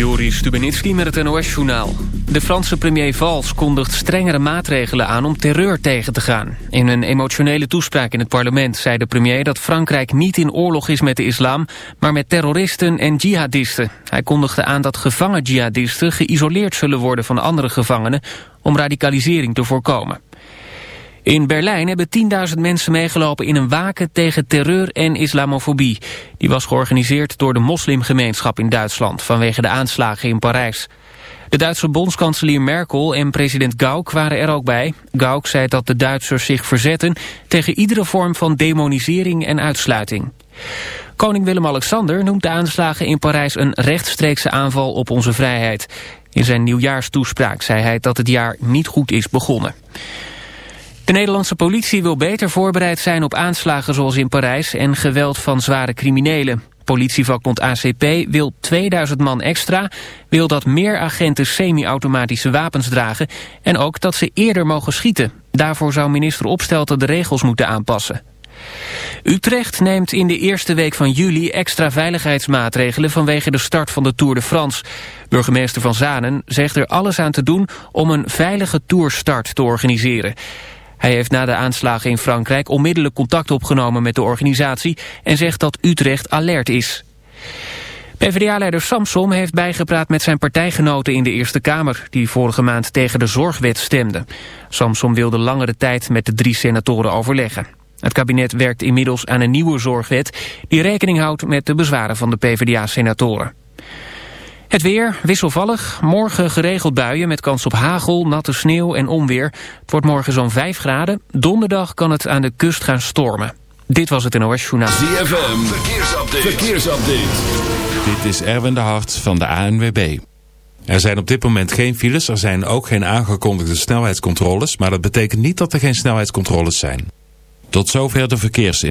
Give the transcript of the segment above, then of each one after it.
Joris Stubenitski met het NOS-journaal. De Franse premier Valls kondigt strengere maatregelen aan om terreur tegen te gaan. In een emotionele toespraak in het parlement zei de premier dat Frankrijk niet in oorlog is met de islam, maar met terroristen en jihadisten. Hij kondigde aan dat gevangen jihadisten geïsoleerd zullen worden van andere gevangenen om radicalisering te voorkomen. In Berlijn hebben 10.000 mensen meegelopen in een waken tegen terreur en islamofobie. Die was georganiseerd door de moslimgemeenschap in Duitsland vanwege de aanslagen in Parijs. De Duitse bondskanselier Merkel en president Gauck waren er ook bij. Gauck zei dat de Duitsers zich verzetten tegen iedere vorm van demonisering en uitsluiting. Koning Willem-Alexander noemt de aanslagen in Parijs een rechtstreekse aanval op onze vrijheid. In zijn nieuwjaarstoespraak zei hij dat het jaar niet goed is begonnen. De Nederlandse politie wil beter voorbereid zijn op aanslagen zoals in Parijs en geweld van zware criminelen. Politievakbond ACP wil 2000 man extra, wil dat meer agenten semi-automatische wapens dragen en ook dat ze eerder mogen schieten. Daarvoor zou minister Opstelten de regels moeten aanpassen. Utrecht neemt in de eerste week van juli extra veiligheidsmaatregelen vanwege de start van de Tour de France. Burgemeester Van Zanen zegt er alles aan te doen om een veilige tourstart te organiseren. Hij heeft na de aanslagen in Frankrijk onmiddellijk contact opgenomen met de organisatie en zegt dat Utrecht alert is. PvdA-leider Samsom heeft bijgepraat met zijn partijgenoten in de Eerste Kamer... die vorige maand tegen de zorgwet stemden. Samsom wilde langere tijd met de drie senatoren overleggen. Het kabinet werkt inmiddels aan een nieuwe zorgwet... die rekening houdt met de bezwaren van de PvdA-senatoren. Het weer wisselvallig. Morgen geregeld buien met kans op hagel, natte sneeuw en onweer. Het wordt morgen zo'n 5 graden. Donderdag kan het aan de kust gaan stormen. Dit was het NOS Journaal. ZFM, verkeersupdate. verkeersupdate. Dit is Erwin de Hart van de ANWB. Er zijn op dit moment geen files, er zijn ook geen aangekondigde snelheidscontroles... maar dat betekent niet dat er geen snelheidscontroles zijn. Tot zover de verkeersin.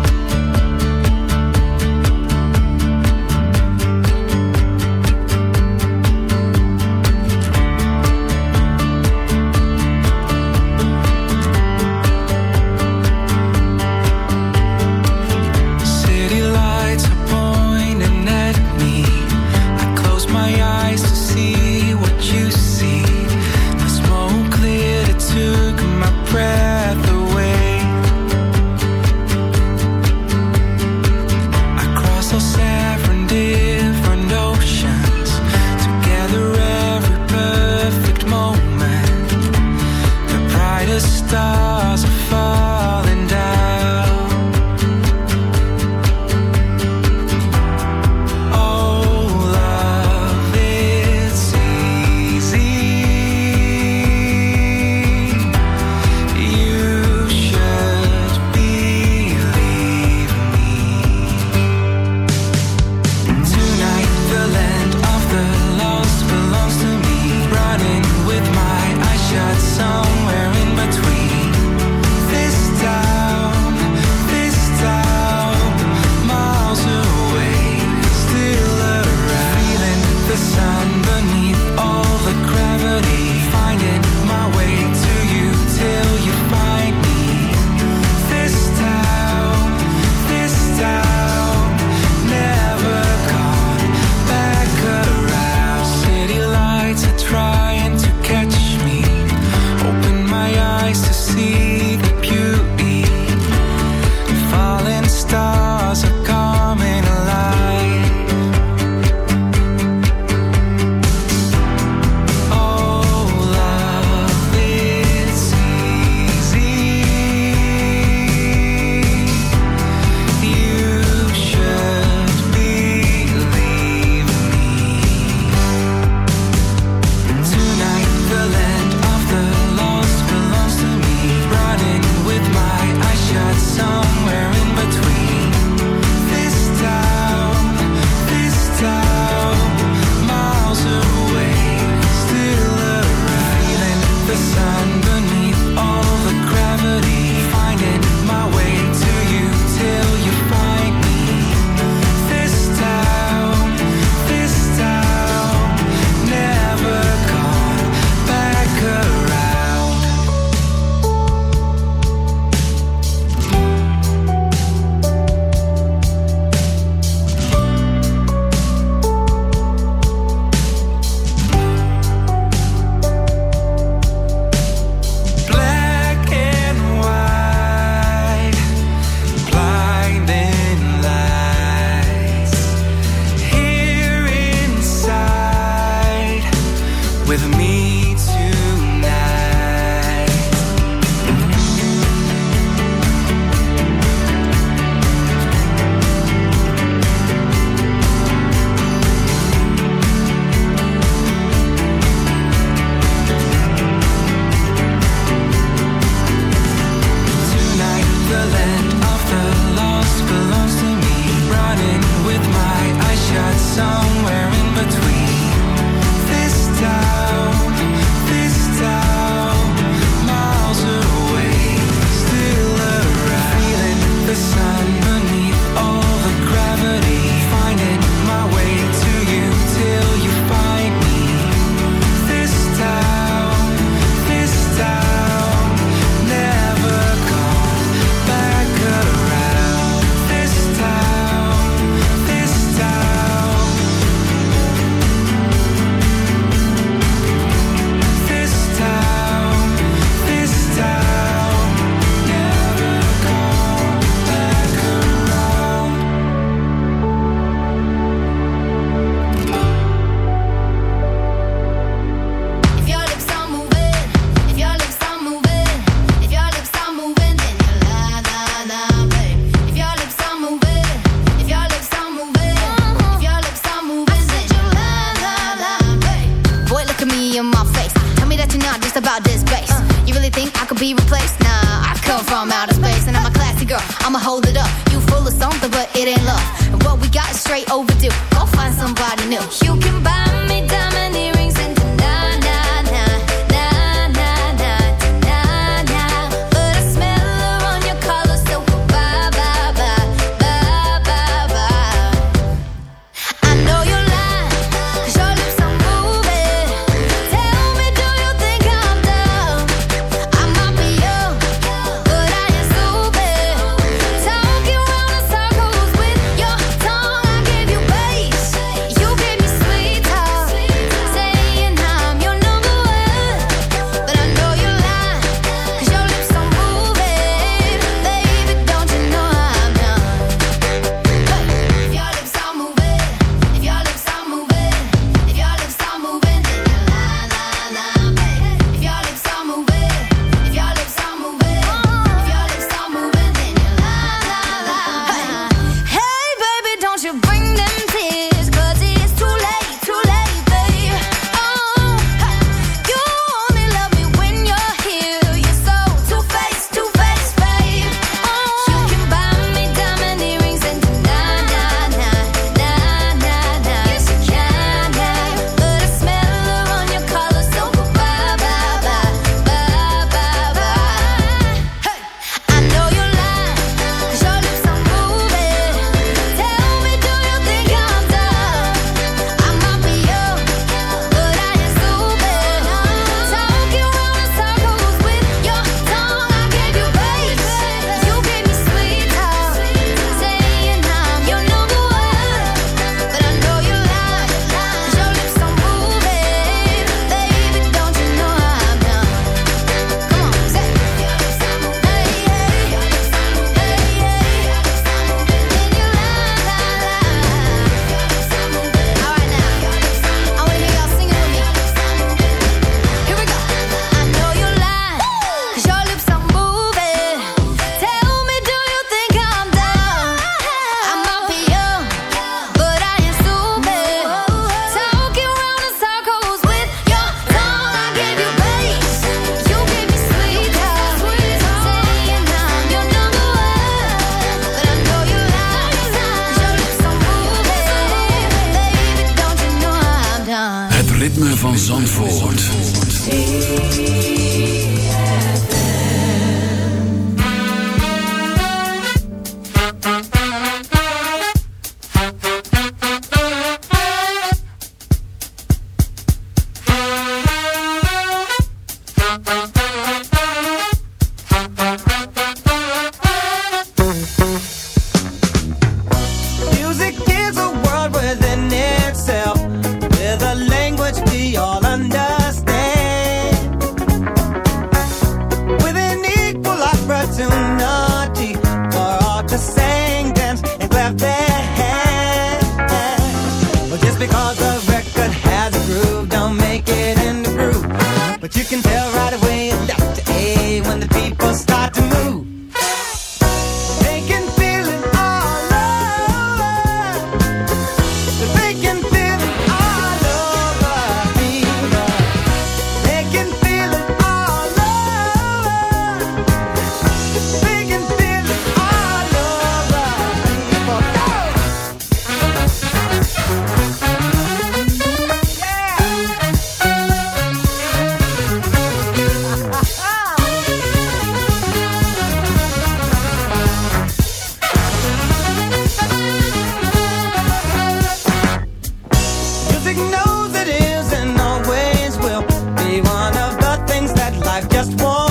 just one.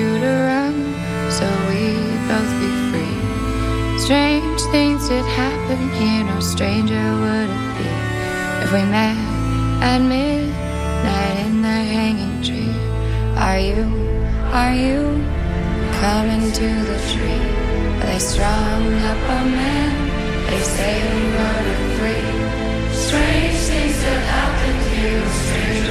did happen here, no stranger would it be if we met at midnight in the hanging tree. Are you, Are you coming to the tree? They strung up a man. They say he murdered three. Strange things that happened here. Stranger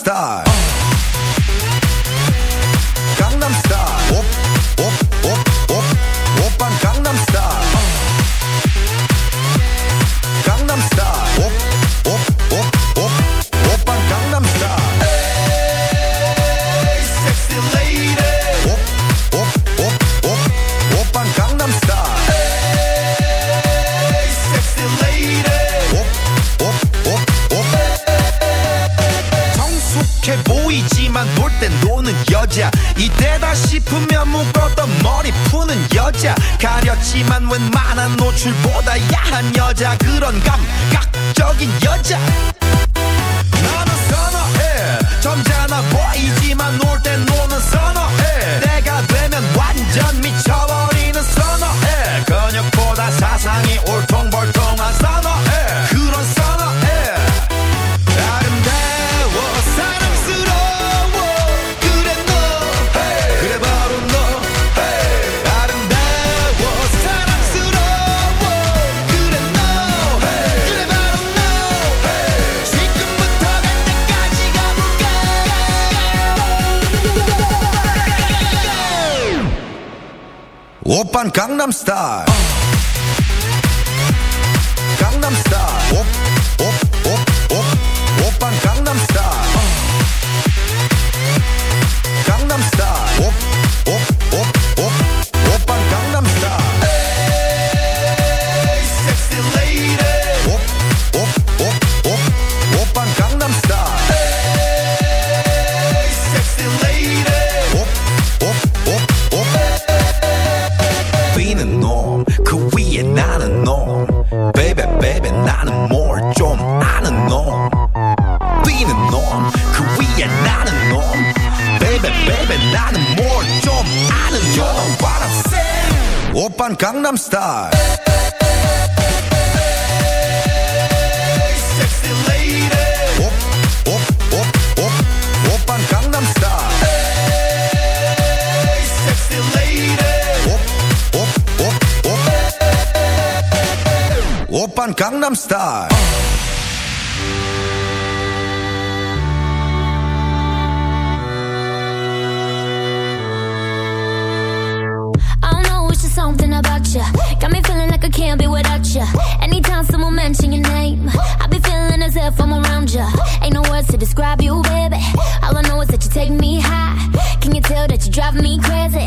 star. Gangnam Style.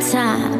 time.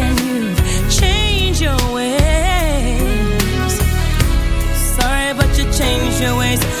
your ways.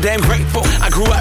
damn grateful. I grew up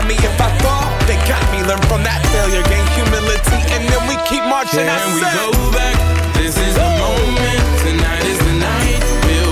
me. If I fall, they got me. Learn from that failure, gain humility, and then we keep marching. Can we go back? This is the moment. Tonight is the night. We'll